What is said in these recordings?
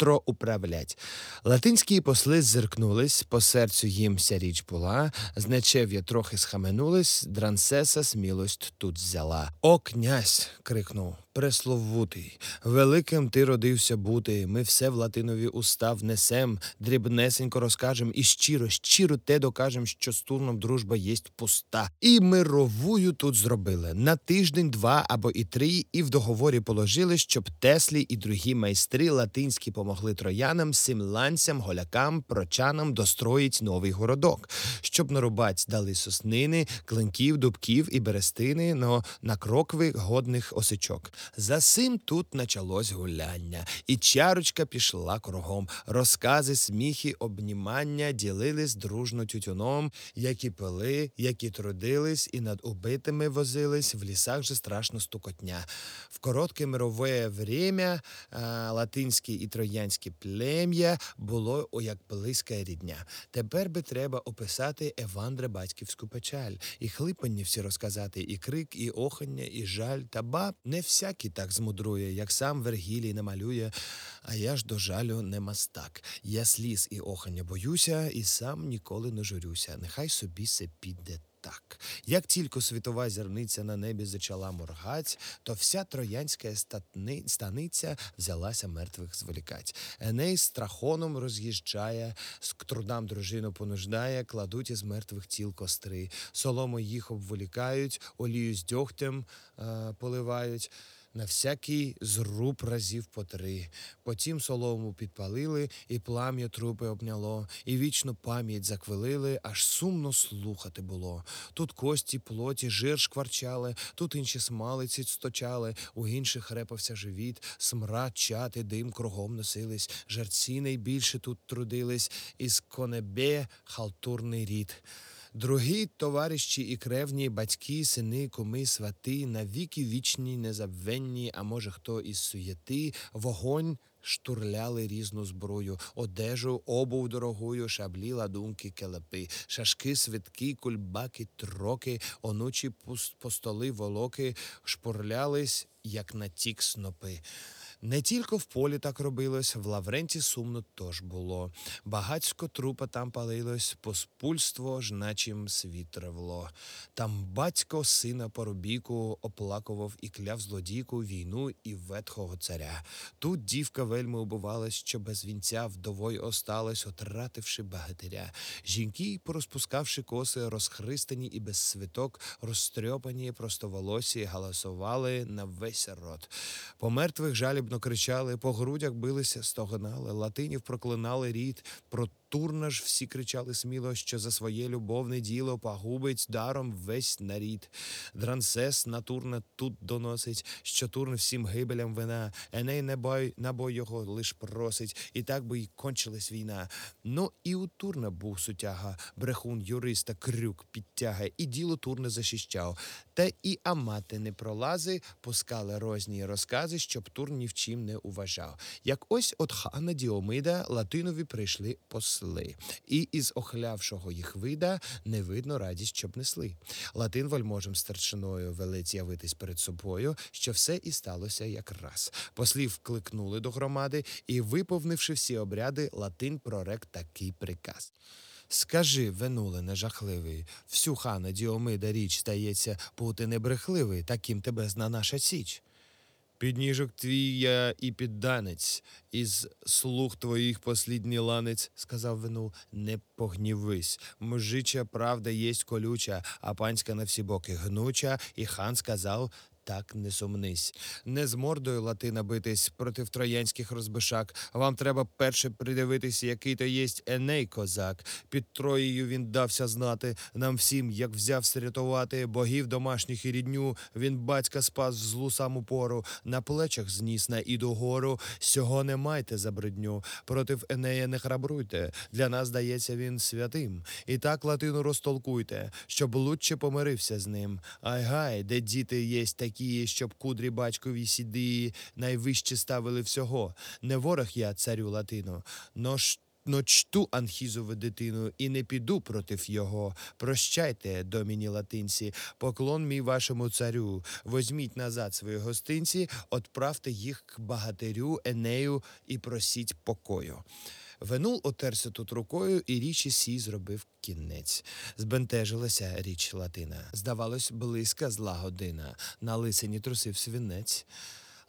мудро управлять. Латинські посли зиркнулись, по серцю їм ся річ була, значев'я трохи схаменулись, дрансеса смілость тут взяла. О, князь! крикнув. Пресловутий, великим ти родився бути. Ми все в латинові уста внесем, дрібнесенько розкажем і щиро, щиро те докажем, що з турном дружба єсть пуста. І мировую тут зробили на тиждень, два або і три, і в договорі положили, щоб Теслі і другі майстри латинські помогли троянам, симланцям, голякам, прочанам достроїть новий городок, щоб нарубать дали соснини, клинків, дубків і берестини, но на крокви годних осичок. За сим тут началось гуляння, і чарочка пішла кругом. Розкази, сміхи, обнімання ділились дружно тютюном, які пили, які трудились, і над убитими возились, в лісах же страшно стукотня. В коротке мирове время а, латинське і троянське плем'я було о, як близька рідня. Тепер би треба описати Евандре батьківську печаль, і хлипання всі розказати, і крик, і охання, і жаль. Та ба не всякий так змудрує, як сам Вергілій намалює. А я ж до жалю не мастак. Я сліз і охання боюся, і сам ніколи не журюся. Нехай собі се піде. Так, як тільки світова зірниця на небі зачала моргать, то вся троянська статни, станиця взялася мертвих зволікать. Еней з трахоном роз'їжджає, з трудам дружину понуждає, кладуть із мертвих тіл костри, солому їх обволікають, олію з дьогтем е, поливають. На всякий зруб разів по три. Потім солому підпалили, і плам'я трупи обняло, і вічну пам'ять заквилили, аж сумно слухати було. Тут кості, плоті, жир шкварчали, тут інші смалиці сточали, у інших репався живіт, смрад, чати, дим кругом носились, жерці найбільше тут трудились, із конебе халтурний рід. Другі товариші і кревні, батьки, сини, куми, свати, навіки вічні, незабвенні, а може хто із суєти, вогонь штурляли різну зброю, одежу, обув дорогую, шаблі, ладунки, келепи, шашки, свитки, кульбаки, троки, онучі постоли, волоки, шпурлялись, як натік снопи. Не тільки в полі так робилось, в Лавренті сумно тож було. Багацько трупа там палилось, поспульство ж начим світ ревло. Там батько сина порубіку оплакував і кляв злодійку війну і ветхого царя. Тут дівка вельми убивалась, що без вінця вдовою осталась, отративши багатиря. Жінки, порозпускавши коси, розхристані і без свиток, розтрьопані, простоволосі, галасували на весь рот. По мертвих жалібно кричали, по грудях билися, стогнали, латинів проклинали рід, про Турна ж всі кричали сміло, що за своє любовне діло погубить даром весь нарід. Дрансес на Турна тут доносить, що Турн всім гибелям вина, Еней на бой його лиш просить, і так би й кончилась війна. Ну і у Турна був сутяга, брехун, юриста, крюк, підтяга, і діло Турна захищав. Та і амати не пролази, пускали розні розкази, щоб Турн ні в чим не уважав. Як ось от хана Діомида Латинові прийшли посли, і із охлявшого їх вида не видно радість, щоб несли. Латин вельможем старшиною велить явитись перед собою, що все і сталося якраз. Послів кликнули до громади, і, виповнивши всі обряди, Латин прорек такий приказ. Скажи, Венуле нежахливий, всю хана Діомида річ стається, бути небрехливий, таким тебе зна наша січ. Підніжок твій я і підданець, із слуг твоїх послідній ланець, сказав Венул, не погнівись. Мужича правда єсть колюча, а панська на всі боки гнуча, і хан сказав. Так не сумнись. Не з мордою латина битись проти троянських розбишак. Вам треба перше придивитись, який то єсть Еней козак. Під Троєю він дався знати нам всім, як взявся рятувати богів домашніх і рідню. Він батька спас в злу саму пору, на плечах зніс на іду гору. Сього не майте за бридню. Против Енея не храбруйте. Для нас здається він святим. І так латину розтолкуйте, щоб лучше помирився з ним. Ай гай, де діти єсть такі, щоб кудрі батькові сіди найвище ставили всього. Не ворог я, царю латину, но ж Но Анхізову дитину і не піду против його. Прощайте, доміні латинці, поклон мій вашому царю. Возьміть назад свої гостинці, отправте їх к багатирю Енею і просіть покою. Венул отерся тут рукою, і річі сій зробив кінець. Збентежилася річ Латина. Здавалось, близька зла година. На лисині трусив свінець.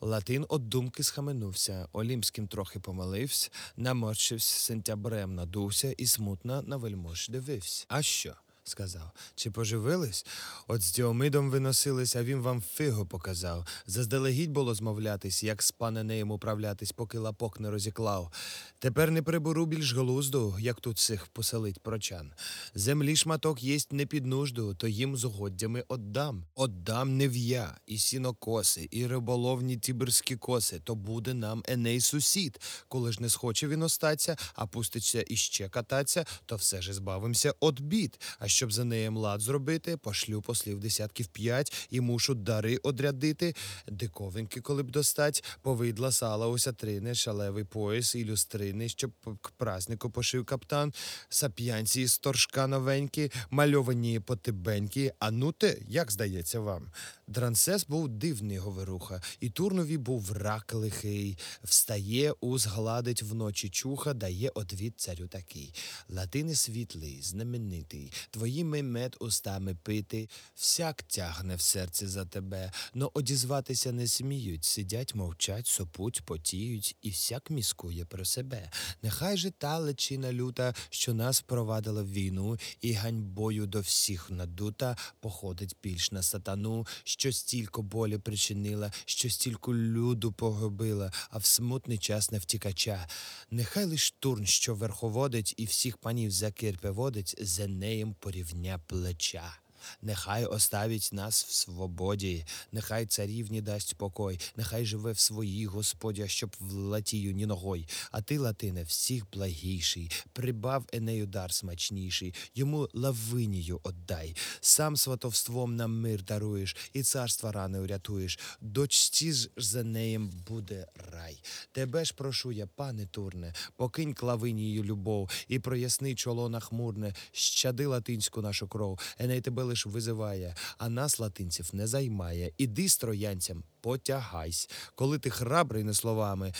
Латин од думки схаменувся, Олімським трохи помилився, наморщився, сентябрем надувся і смутно на вельмож дивився. А що? Сказав. Чи поживились? От з Діомидом виносились, а він вам фигу показав. Заздалегідь було змовлятись, як з паненеєм управлятись, поки лапок не розіклав. Тепер не приберу більш глузду, як тут цих поселить прочан. Землі шматок єсть не під нужду, то їм з угоддями отдам. Отдам нев'я, і сінокоси, і риболовні тіберські коси, то буде нам Еней сусід. Коли ж не схоче він остаться, а пуститься іще кататься, то все ж збавимося от бід. А щоб за неї лад зробити, пошлю послів десятків п'ять і мушу дари одрядити. Диковинки, коли б достать, повидла сала осятрини, шалевий пояс і люстрини, щоб к празнику пошив каптан, сап'янці з торжка новенькі, мальовані потибенькі. А ну те, як здається вам? Дрансес був дивний говоруха, і Турнові був рак лихий. Встає, узгладить вночі чуха, дає одвід царю такий. Латини світлий, знаменитий, твоїми мед устами пити, всяк тягне в серці за тебе, но одізватися не сміють, сидять, мовчать, сопуть, потіють, і всяк міскує про себе. Нехай же та личина люта, що нас провадила в війну, і ганьбою до всіх надута, походить більш на сатану, що стільки болі причинила, що стільки люду погубила, а в смутний час не втікача. Нехай лиш турн, що верховодить, і всіх панів за кирпи водить, за неєм порівня плеча. Нехай оставить нас в свободі, нехай царівні дасть покой, нехай живе в своїй господі, щоб в латію ні ногой. А ти, Латине, всіх благійший, прибав Енею дар смачніший, йому лавинію отдай. Сам сватовством нам мир даруєш, і царства рани урятуєш. Дочці ж за неєм буде рай. Тебе ж прошу я, пане Турне, покинь клавинію любов і проясни чоло нахмурне, щади латинську нашу кров. Еней тебе лиш визиває, а нас, латинців, не займає. Іди з троянцям, потягайсь. Коли ти храбрий не словами,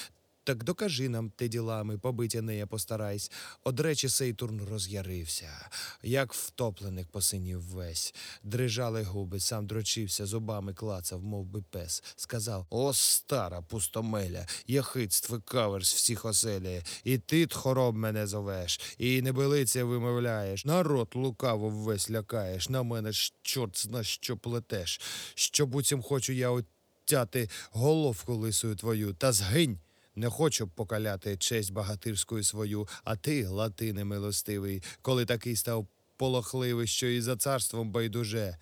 так докажи нам те ділами, побиття нея постарайсь. Од речі сей турн роз'ярився, як втопленик посинів весь. Дрижали губи, сам дрочився, зубами клацав, мов би пес. Сказав: О, стара пустомеля, яхидств і каверс всіх оселяє, і ти тхороб мене зовеш, і небилиця вимовляєш. Народ лукаво весь лякаєш, на мене ж чорт зна що плетеш. Що буцім хочу я оттяти головку лисою твою, та згинь. Не хочу покаляти честь багатирською свою, а ти, латине милостивий, коли такий став полохливий, що і за царством байдуже.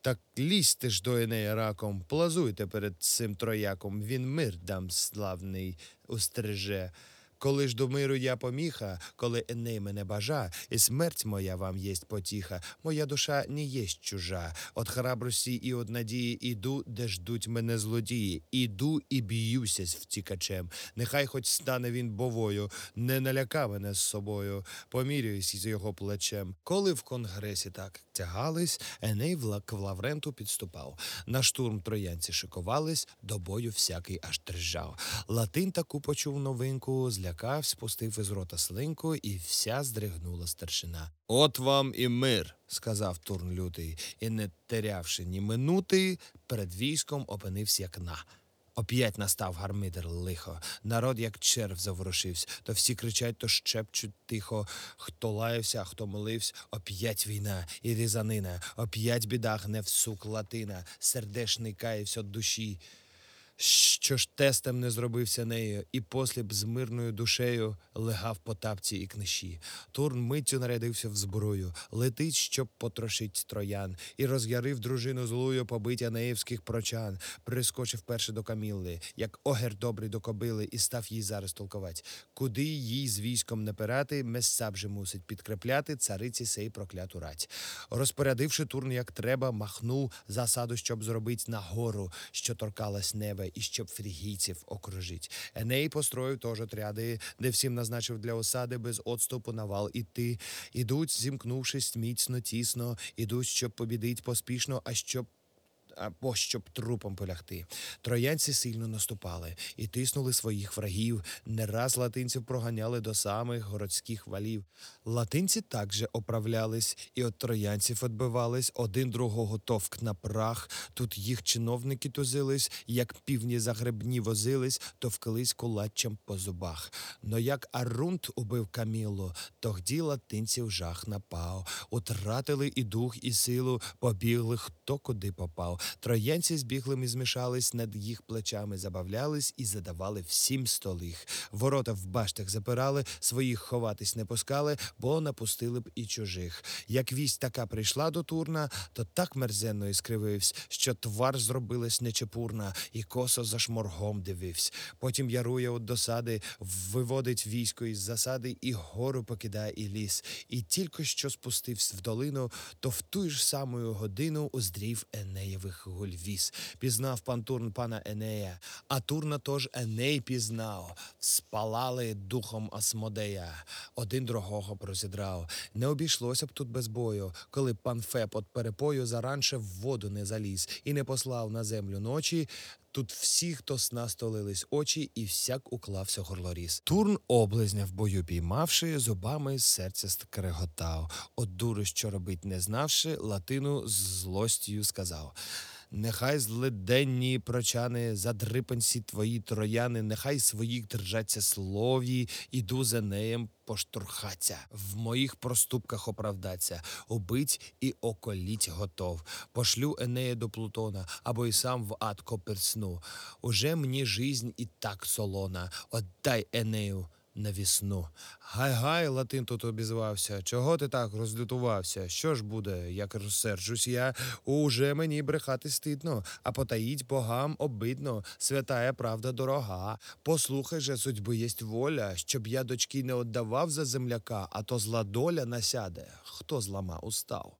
Так лізьте ж до Енея раком, плазуйте перед цим трояком, він мир дам славний устриже. Коли ж до миру я поміха, коли Еней мене бажа, і смерть моя вам єсть потіха, моя душа не єсть чужа. От храбрості і от надії іду, де ждуть мене злодії. Іду і б'юся з втікачем. Нехай хоч стане він бовою, не наляка мене з собою, помірююсь із його плечем. Коли в конгресі так тягались, Еней в Лавренту підступав. На штурм троянці шикувались, до бою всякий аж дрижав. Латин таку почув новинку, злякав, спустив із рота слинку, і вся здригнула старшина. От вам і мир, сказав Турн лютий, і, не терявши ні минути, перед військом опинився як на. Оп'ять настав гармидер лихо. Народ, як черв, заворушився. То всі кричать, то щепчуть тихо. Хто лаявся, хто молився. Оп'ять війна і різанина. Оп'ять біда гне в сук латина. Сердешний каївся душі. Що ж тестем не зробився нею, і посліб з мирною душею легав по тапці і книші. Турн миттю нарядився в зброю, летить, щоб потрошить троян, і роз'ярив дружину злую побиття неївських прочан, прискочив перше до Камілли, як огер добрий до кобили, і став їй зараз толковать. Куди їй з військом не пирати, месса вже мусить підкрепляти цариці сей прокляту рать. Розпорядивши Турн як треба, махнув засаду, щоб зробить на гору, що торкалась неба, і щоб фрігійців окружить. Еней построїв теж отряди, де всім назначив для осади без отступу на вал іти. Ідуть, зімкнувшись міцно, тісно, ідуть, щоб побідить поспішно, а щоб або щоб трупом полягти. Троянці сильно наступали і тиснули своїх врагів. Не раз латинців проганяли до самих городських валів. Латинці також оправлялись і от троянців відбивались, один другого товк на прах. Тут їх чиновники тузились, як півні загребні возились, товкались кулаччям по зубах. Но як Арунт убив Камілу, тогді латинців жах напав. Утратили і дух, і силу, побігли хто куди попав. Троянці з біглими змішались, над їх плечами забавлялись і задавали всім столих. Ворота в баштах запирали, своїх ховатись не пускали, бо напустили б і чужих. Як вість така прийшла до Турна, то так мерзенно і скривився, що твар зробилась нечепурна, і косо за шморгом дивився. Потім ярує от досади, виводить військо із засади, і гору покидає і ліс. І тільки що спустився в долину, то в ту ж саму годину уздрів Енеєвих гульвіс. Пізнав пан Турн пана Енея, а Турна тож Еней пізнав. Спалали духом Асмодея, один другого прозідрав. Не обійшлося б тут без бою, коли пан Феб от перепою заранше в воду не заліз і не послав на землю ночі. Тут всі, хто сна столились очі, і всяк уклався горлоріз. Турн облизня в бою піймавши, зубами серця скреготав. От дури, що робить не знавши, латину з злостю сказав. Нехай злиденні прочани, задрипанці твої трояни, нехай своїх держаться слові, іду за неєм поштурхаться, в моїх проступках оправдаться, убить і околіть готов. Пошлю Енея до Плутона, або й сам в ад коперсну. Уже мені жизнь і так солона, отдай Енею на вісну. Гай-гай, Латин тут обізвався. Чого ти так розлютувався? Що ж буде, як розсерджусь я? Уже мені брехати стидно, а потаїть богам обидно. Святая правда дорога. Послухай же, судьби єсть воля, щоб я дочки не отдавав за земляка, а то зла доля насяде. Хто злама устав?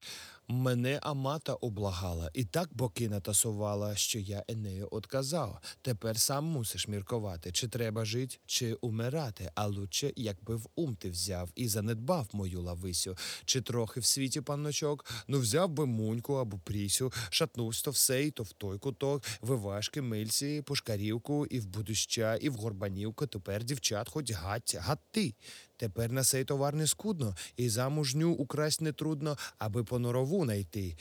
Мене Амата облагала, і так боки натасувала, що я Енею отказав. Тепер сам мусиш міркувати, чи треба жить, чи умирати, а лучше, якби в ум ти взяв і занедбав мою лависю, чи трохи в світі панночок, ну взяв би Муньку або Прісю, шатнувсь то в сей, то в той куток, в Івашки, Мильці, Пушкарівку, і в Будища, і в Горбанівку. Тепер дівчат хоч гать гати. Тепер на сей товар не скудно, і замужню украсть не трудно, аби по норову найти.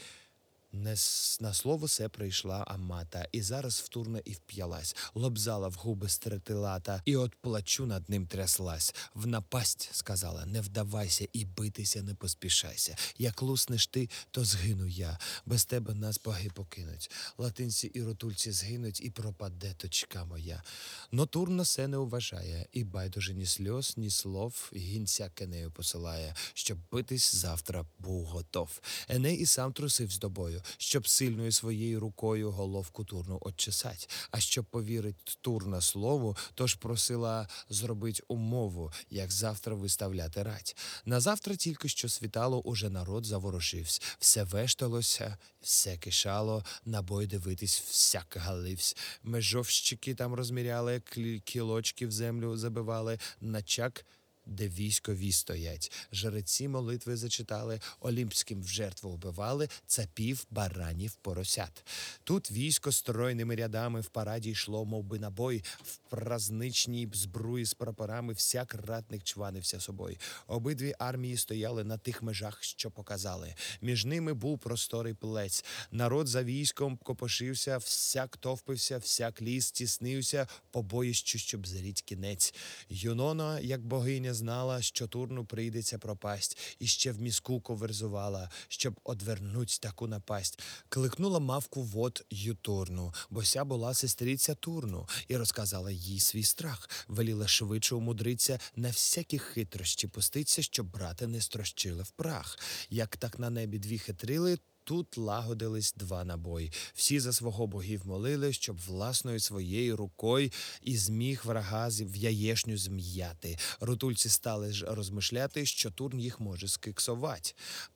На слово се прийшла Амата, і зараз в Турна і вп'ялась, лобзала в губи стратилата, і од плачу над ним тряслась. В напасть сказала: не вдавайся і битися не поспішайся. Як луснеш ти, то згину я. Без тебе нас боги покинуть. Латинці і ротульці згинуть, і пропаде точка моя. Но Турна все не уважає, і байдуже ні сльоз, ні слов гінця кенею посилає, щоб битись завтра був готов. Еней і сам трусив з добою, щоб сильною своєю рукою головку Турну отчесать. А щоб повірить Турна слову, тож просила зробить умову, як завтра виставляти рать. На завтра тільки що світало, уже народ заворушився, все вешталося, все кишало, на бой дивитись всяк галивсь. Межовщики там розміряли, кілочки в землю забивали, начак де військові стоять. Жреці молитви зачитали, олімпським в жертву вбивали цапів, баранів, поросят. Тут військо стройними рядами в параді йшло, мов би на бой, в празничній збруї з прапорами всяк ратник чванився собою. Обидві армії стояли на тих межах, що показали. Між ними був просторий плець. Народ за військом копошився, всяк товпився, всяк ліс тіснився, побоїщу, щоб заріть кінець. Юнона, як богиня, знала, що турну прийдеться пропасть, і ще в мізку коверзувала, щоб одвернуть таку напасть. Кликнула мавку вод Ютурну, бо ся була сестриця Турну, і розказала їй свій страх. Веліла швидше умудриться на всякі хитрощі пуститься, щоб брати не строщили в прах. Як так на небі дві хитрили, тут лагодились два набої. Всі за свого богів молили, щоб власною своєю рукою і зміг врага в яєшню зм'яти. Рутульці стали ж розмишляти, що Турн їх може скиксувати.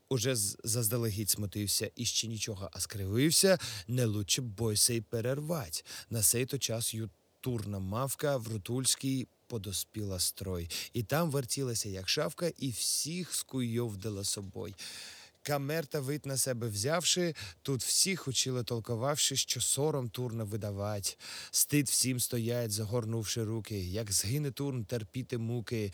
Уже заздалегідь смутився і ще нічого, а скривився, не лучше бойся й перервать. На сей то час ю турна мавка в Рутульській подоспіла строй, і там вертілася, як шавка, і всіх скуйовдила собой. Камерта вид на себе взявши, тут всіх учили толкувавши, що сором турна видавать. Стид всім стоять, загорнувши руки, як згине турн терпіти муки,